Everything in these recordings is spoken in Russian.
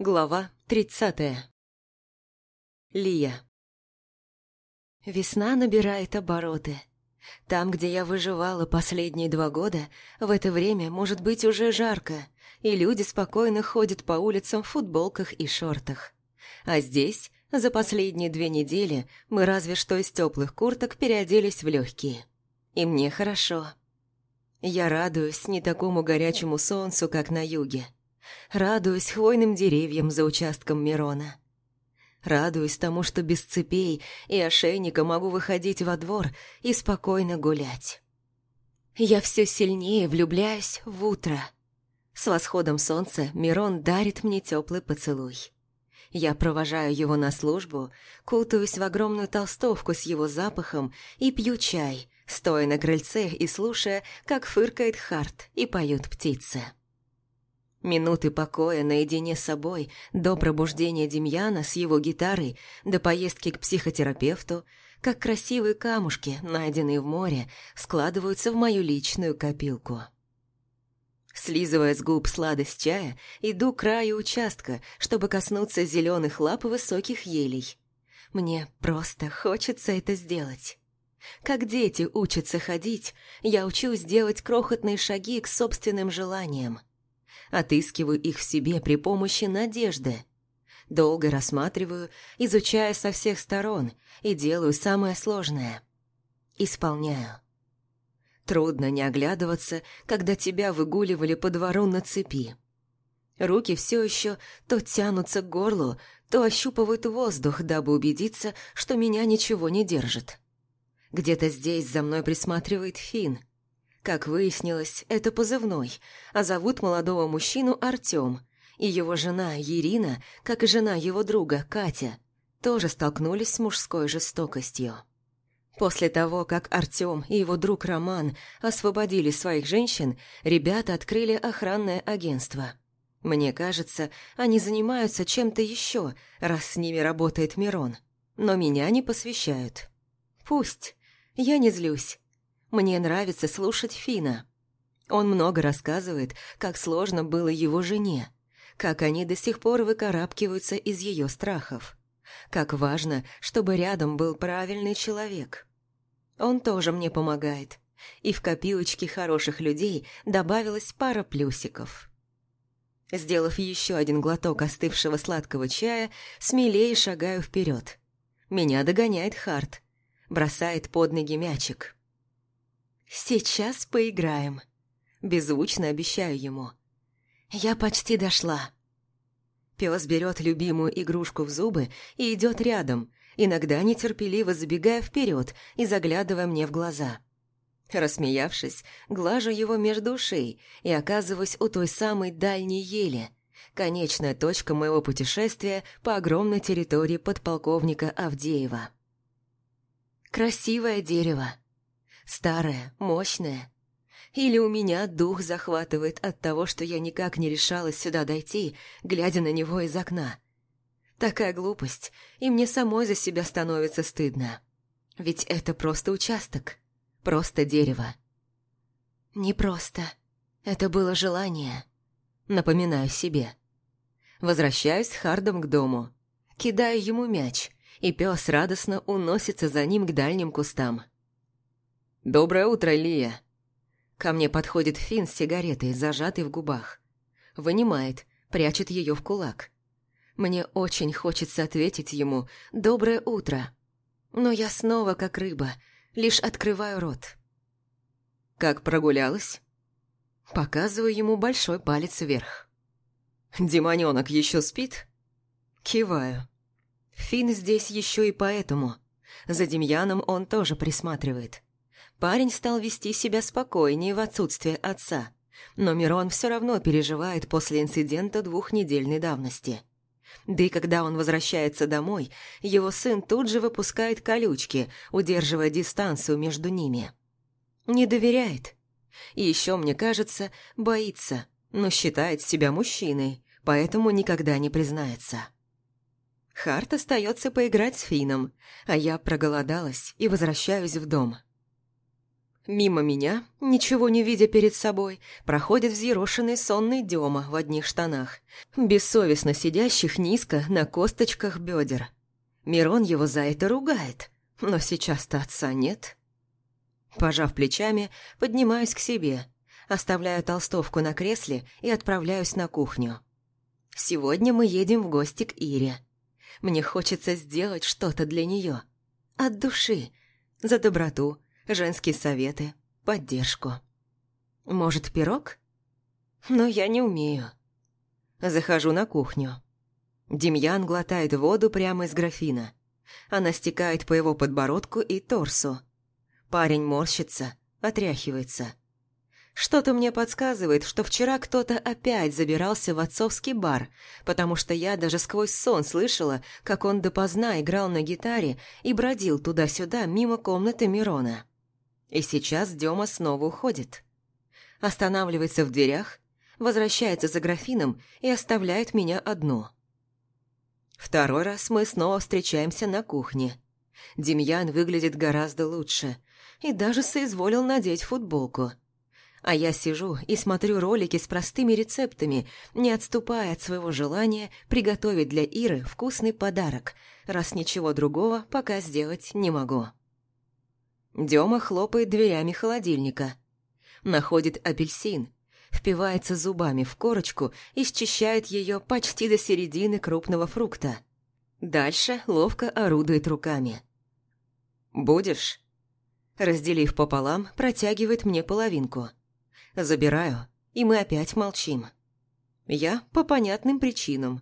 Глава тридцатая. Лия. Весна набирает обороты. Там, где я выживала последние два года, в это время может быть уже жарко, и люди спокойно ходят по улицам в футболках и шортах. А здесь, за последние две недели, мы разве что из теплых курток переоделись в легкие. И мне хорошо. Я радуюсь не такому горячему солнцу, как на юге. Радуюсь хвойным деревьям за участком Мирона. Радуюсь тому, что без цепей и ошейника могу выходить во двор и спокойно гулять. Я все сильнее влюбляюсь в утро. С восходом солнца Мирон дарит мне теплый поцелуй. Я провожаю его на службу, кутаюсь в огромную толстовку с его запахом и пью чай, стоя на крыльце и слушая, как фыркает Харт и поют птицы. Минуты покоя наедине с собой, до пробуждения Демьяна с его гитарой, до поездки к психотерапевту, как красивые камушки, найденные в море, складываются в мою личную копилку. Слизывая с губ сладость чая, иду к краю участка, чтобы коснуться зеленых лап высоких елей. Мне просто хочется это сделать. Как дети учатся ходить, я учусь делать крохотные шаги к собственным желаниям – отыскиваю их в себе при помощи надежды. Долго рассматриваю, изучая со всех сторон и делаю самое сложное. Исполняю. Трудно не оглядываться, когда тебя выгуливали по двору на цепи. Руки все еще то тянутся к горлу, то ощупывают воздух, дабы убедиться, что меня ничего не держит. Где-то здесь за мной присматривает Финн, как выяснилось, это позывной, а зовут молодого мужчину Артём, и его жена Ирина, как и жена его друга Катя, тоже столкнулись с мужской жестокостью. После того, как Артём и его друг Роман освободили своих женщин, ребята открыли охранное агентство. Мне кажется, они занимаются чем-то еще, раз с ними работает Мирон. Но меня не посвящают. Пусть. Я не злюсь. Мне нравится слушать Фина. Он много рассказывает, как сложно было его жене, как они до сих пор выкарабкиваются из ее страхов, как важно, чтобы рядом был правильный человек. Он тоже мне помогает, и в копилочке хороших людей добавилась пара плюсиков. Сделав еще один глоток остывшего сладкого чая, смелее шагаю вперед. Меня догоняет Харт, бросает под ноги мячик. «Сейчас поиграем», – беззвучно обещаю ему. «Я почти дошла». Пес берет любимую игрушку в зубы и идет рядом, иногда нетерпеливо забегая вперед и заглядывая мне в глаза. Рассмеявшись, глажу его между ушей и оказываюсь у той самой дальней ели, конечная точка моего путешествия по огромной территории подполковника Авдеева. Красивое дерево. Старая, мощная. Или у меня дух захватывает от того, что я никак не решалась сюда дойти, глядя на него из окна. Такая глупость, и мне самой за себя становится стыдно. Ведь это просто участок, просто дерево. Не просто. Это было желание. Напоминаю себе. Возвращаюсь с Хардом к дому. Кидаю ему мяч, и пес радостно уносится за ним к дальним кустам. «Доброе утро, Лия!» Ко мне подходит Финн с сигаретой, зажатой в губах. Вынимает, прячет ее в кулак. Мне очень хочется ответить ему «Доброе утро!» Но я снова как рыба, лишь открываю рот. «Как прогулялась?» Показываю ему большой палец вверх. «Демонёнок еще спит?» Киваю. Финн здесь еще и поэтому. За Демьяном он тоже присматривает. Парень стал вести себя спокойнее в отсутствие отца, но Мирон все равно переживает после инцидента двухнедельной давности. Да и когда он возвращается домой, его сын тут же выпускает колючки, удерживая дистанцию между ними. Не доверяет. И еще, мне кажется, боится, но считает себя мужчиной, поэтому никогда не признается. Харт остается поиграть с Фином, а я проголодалась и возвращаюсь в дом. Мимо меня, ничего не видя перед собой, проходит взъерошенный сонный Дема в одних штанах, бессовестно сидящих низко на косточках бедер. Мирон его за это ругает, но сейчас-то отца нет. Пожав плечами, поднимаюсь к себе, оставляю толстовку на кресле и отправляюсь на кухню. Сегодня мы едем в гости к Ире. Мне хочется сделать что-то для нее. От души. За доброту, женские советы, поддержку. Может, пирог? Но я не умею. Захожу на кухню. Демьян глотает воду прямо из графина. Она стекает по его подбородку и торсу. Парень морщится, отряхивается. Что-то мне подсказывает, что вчера кто-то опять забирался в отцовский бар, потому что я даже сквозь сон слышала, как он допоздна играл на гитаре и бродил туда-сюда мимо комнаты Мирона. И сейчас Дема снова уходит. Останавливается в дверях, возвращается за графином и оставляет меня одну. Второй раз мы снова встречаемся на кухне. Демьян выглядит гораздо лучше и даже соизволил надеть футболку. А я сижу и смотрю ролики с простыми рецептами, не отступая от своего желания приготовить для Иры вкусный подарок, раз ничего другого пока сделать не могу. Дема хлопает дверями холодильника. Находит апельсин, впивается зубами в корочку и счищает ее почти до середины крупного фрукта. Дальше ловко орудует руками. «Будешь?» Разделив пополам, протягивает мне половинку. Забираю, и мы опять молчим. Я по понятным причинам,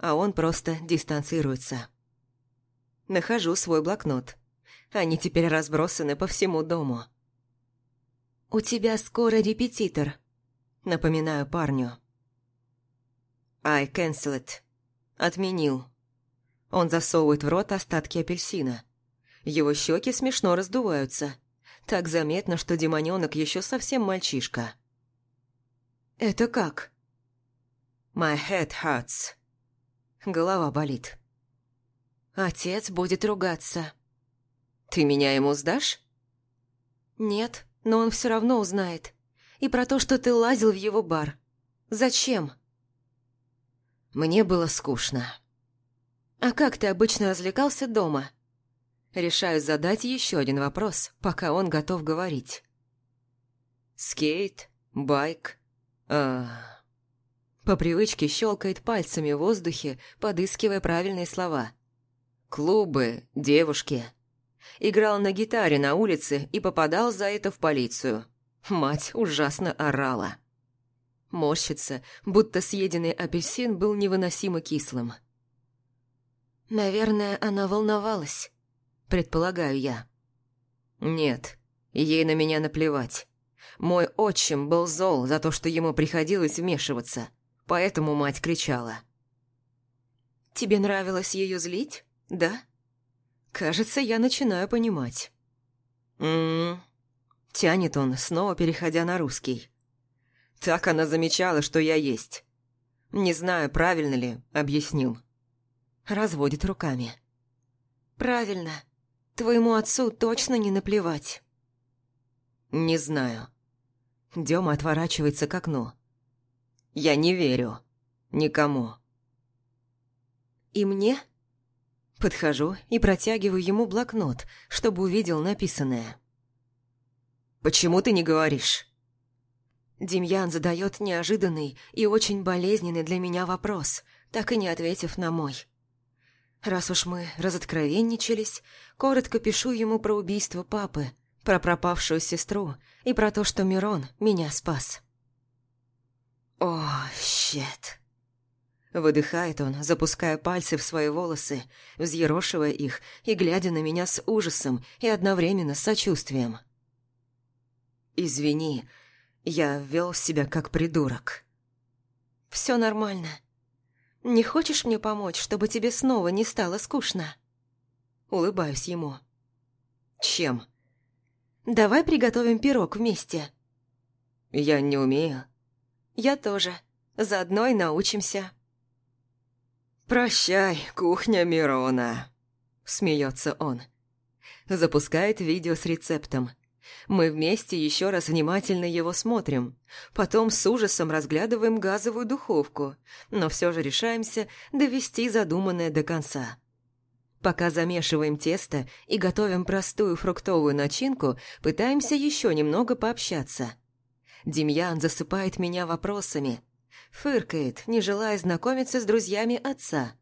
а он просто дистанцируется. Нахожу свой блокнот. Они теперь разбросаны по всему дому. «У тебя скоро репетитор», — напоминаю парню. «I cancel it». Отменил. Он засовывает в рот остатки апельсина. Его щеки смешно раздуваются. Так заметно, что демоненок еще совсем мальчишка. «Это как?» «My head hurts». Голова болит. «Отец будет ругаться». «Ты меня ему сдашь?» «Нет, но он все равно узнает. И про то, что ты лазил в его бар. Зачем?» Мне было скучно. «А как ты обычно развлекался дома?» Решаю задать еще один вопрос, пока он готов говорить. «Скейт? Байк? А...» По привычке щелкает пальцами в воздухе, подыскивая правильные слова. «Клубы, девушки, Играл на гитаре на улице и попадал за это в полицию. Мать ужасно орала. Морщится, будто съеденный апельсин был невыносимо кислым. «Наверное, она волновалась», — предполагаю я. «Нет, ей на меня наплевать. Мой отчим был зол за то, что ему приходилось вмешиваться, поэтому мать кричала». «Тебе нравилось ее злить, да?» Кажется, я начинаю понимать. «М-м-м», тянет он, снова переходя на русский. Так она замечала, что я есть. Не знаю, правильно ли, объяснил. Разводит руками. «Правильно. Твоему отцу точно не наплевать». «Не знаю». Дема отворачивается к окну. «Я не верю. Никому». «И мне?» Подхожу и протягиваю ему блокнот, чтобы увидел написанное. «Почему ты не говоришь?» Демьян задает неожиданный и очень болезненный для меня вопрос, так и не ответив на мой. Раз уж мы разоткровенничались, коротко пишу ему про убийство папы, про пропавшую сестру и про то, что Мирон меня спас. О, щет. Выдыхает он, запуская пальцы в свои волосы, взъерошивая их и глядя на меня с ужасом и одновременно с сочувствием. «Извини, я вел себя как придурок». «Все нормально. Не хочешь мне помочь, чтобы тебе снова не стало скучно?» Улыбаюсь ему. «Чем?» «Давай приготовим пирог вместе». «Я не умею». «Я тоже. Заодно и научимся». «Прощай, кухня Мирона», – смеется он. Запускает видео с рецептом. Мы вместе еще раз внимательно его смотрим. Потом с ужасом разглядываем газовую духовку, но все же решаемся довести задуманное до конца. Пока замешиваем тесто и готовим простую фруктовую начинку, пытаемся еще немного пообщаться. Демьян засыпает меня вопросами. Фыркает, не желая знакомиться с друзьями отца.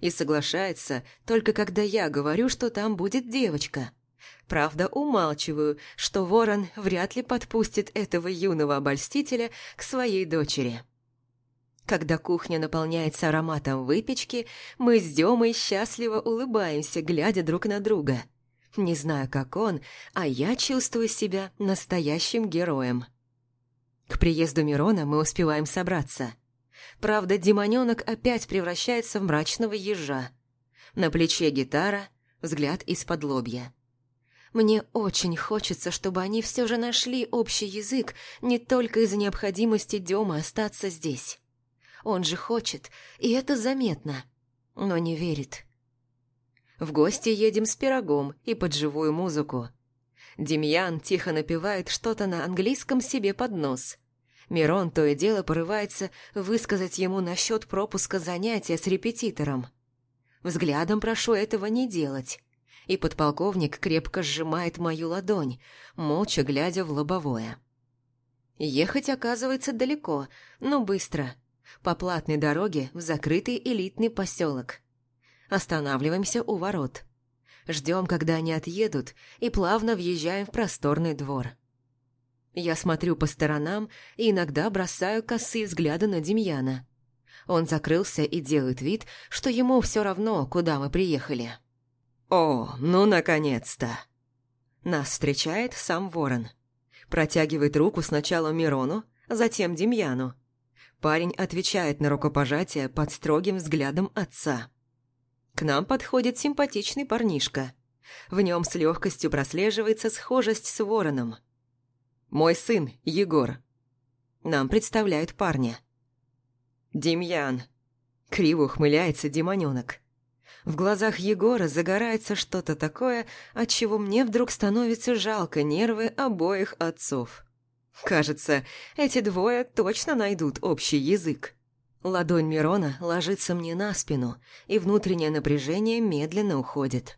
И соглашается, только когда я говорю, что там будет девочка – Правда, умалчиваю, что ворон вряд ли подпустит этого юного обольстителя к своей дочери. Когда кухня наполняется ароматом выпечки, мы с Демой счастливо улыбаемся, глядя друг на друга. Не знаю, как он, а я чувствую себя настоящим героем. К приезду Мирона мы успеваем собраться. Правда, демонёнок опять превращается в мрачного ежа. На плече гитара, взгляд из-под лобья. Мне очень хочется, чтобы они все же нашли общий язык не только из-за необходимости Дёмы остаться здесь. Он же хочет, и это заметно, но не верит. В гости едем с пирогом и под живую музыку. Демьян тихо напевает что-то на английском себе под нос. Мирон то и дело порывается высказать ему насчет пропуска занятия с репетитором. Взглядом прошу этого не делать и подполковник крепко сжимает мою ладонь, молча глядя в лобовое. Ехать оказывается далеко, но быстро. По платной дороге в закрытый элитный поселок. Останавливаемся у ворот. Ждем, когда они отъедут, и плавно въезжаем в просторный двор. Я смотрю по сторонам и иногда бросаю косые взгляды на Демьяна. Он закрылся и делает вид, что ему все равно, куда мы приехали. «О, ну, наконец-то!» Нас встречает сам Ворон. Протягивает руку сначала Мирону, затем Демьяну. Парень отвечает на рукопожатие под строгим взглядом отца. К нам подходит симпатичный парнишка. В нем с легкостью прослеживается схожесть с Вороном. «Мой сын, Егор». Нам представляют парня. «Демьян». Криво ухмыляется демонёнок. В глазах Егора загорается что-то такое, от чего мне вдруг становится жалко нервы обоих отцов. Кажется, эти двое точно найдут общий язык. Ладонь Мирона ложится мне на спину, и внутреннее напряжение медленно уходит.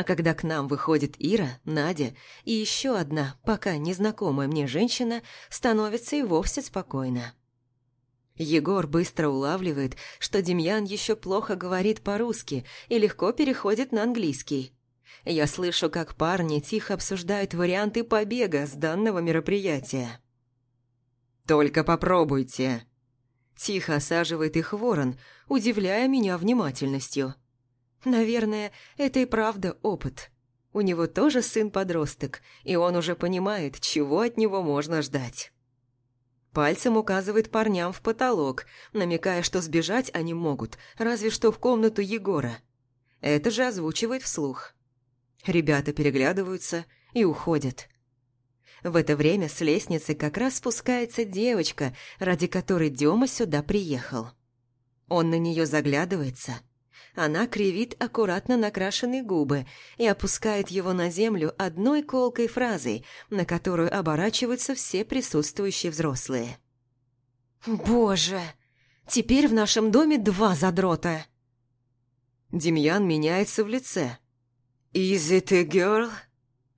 А когда к нам выходит Ира, Надя и еще одна, пока незнакомая мне женщина, становится и вовсе спокойно. Егор быстро улавливает, что Демьян еще плохо говорит по-русски и легко переходит на английский. Я слышу, как парни тихо обсуждают варианты побега с данного мероприятия. «Только попробуйте!» Тихо осаживает их ворон, удивляя меня внимательностью. Наверное, это и правда опыт. У него тоже сын-подросток, и он уже понимает, чего от него можно ждать. Пальцем указывает парням в потолок, намекая, что сбежать они могут, разве что в комнату Егора. Это же озвучивает вслух. Ребята переглядываются и уходят. В это время с лестницы как раз спускается девочка, ради которой Дема сюда приехал. Он на нее заглядывается – она кривит аккуратно накрашенные губы и опускает его на землю одной колкой фразой, на которую оборачиваются все присутствующие взрослые. «Боже! Теперь в нашем доме два задрота!» Демьян меняется в лице. «Is it a girl?»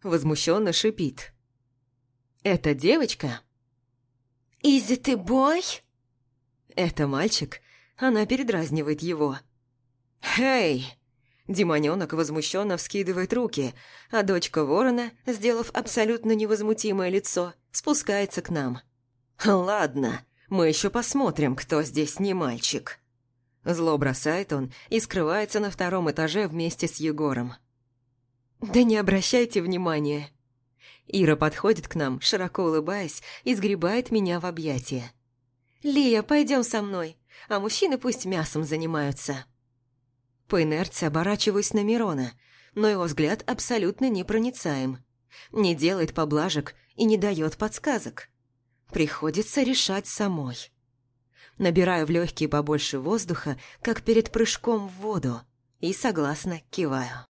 Возмущенно шипит. «Это девочка?» «Is it a boy?» «Это мальчик?» Она передразнивает его. «Эй!» Демонёнок возмущенно вскидывает руки, а дочка ворона, сделав абсолютно невозмутимое лицо, спускается к нам. «Ладно, мы еще посмотрим, кто здесь не мальчик». Зло бросает он и скрывается на втором этаже вместе с Егором. «Да не обращайте внимания». Ира подходит к нам, широко улыбаясь, и сгребает меня в объятия. «Лия, пойдем со мной, а мужчины пусть мясом занимаются». По инерции оборачиваюсь на Мирона, но его взгляд абсолютно непроницаем. Не делает поблажек и не дает подсказок. Приходится решать самой. Набираю в легкие побольше воздуха, как перед прыжком в воду, и согласно киваю.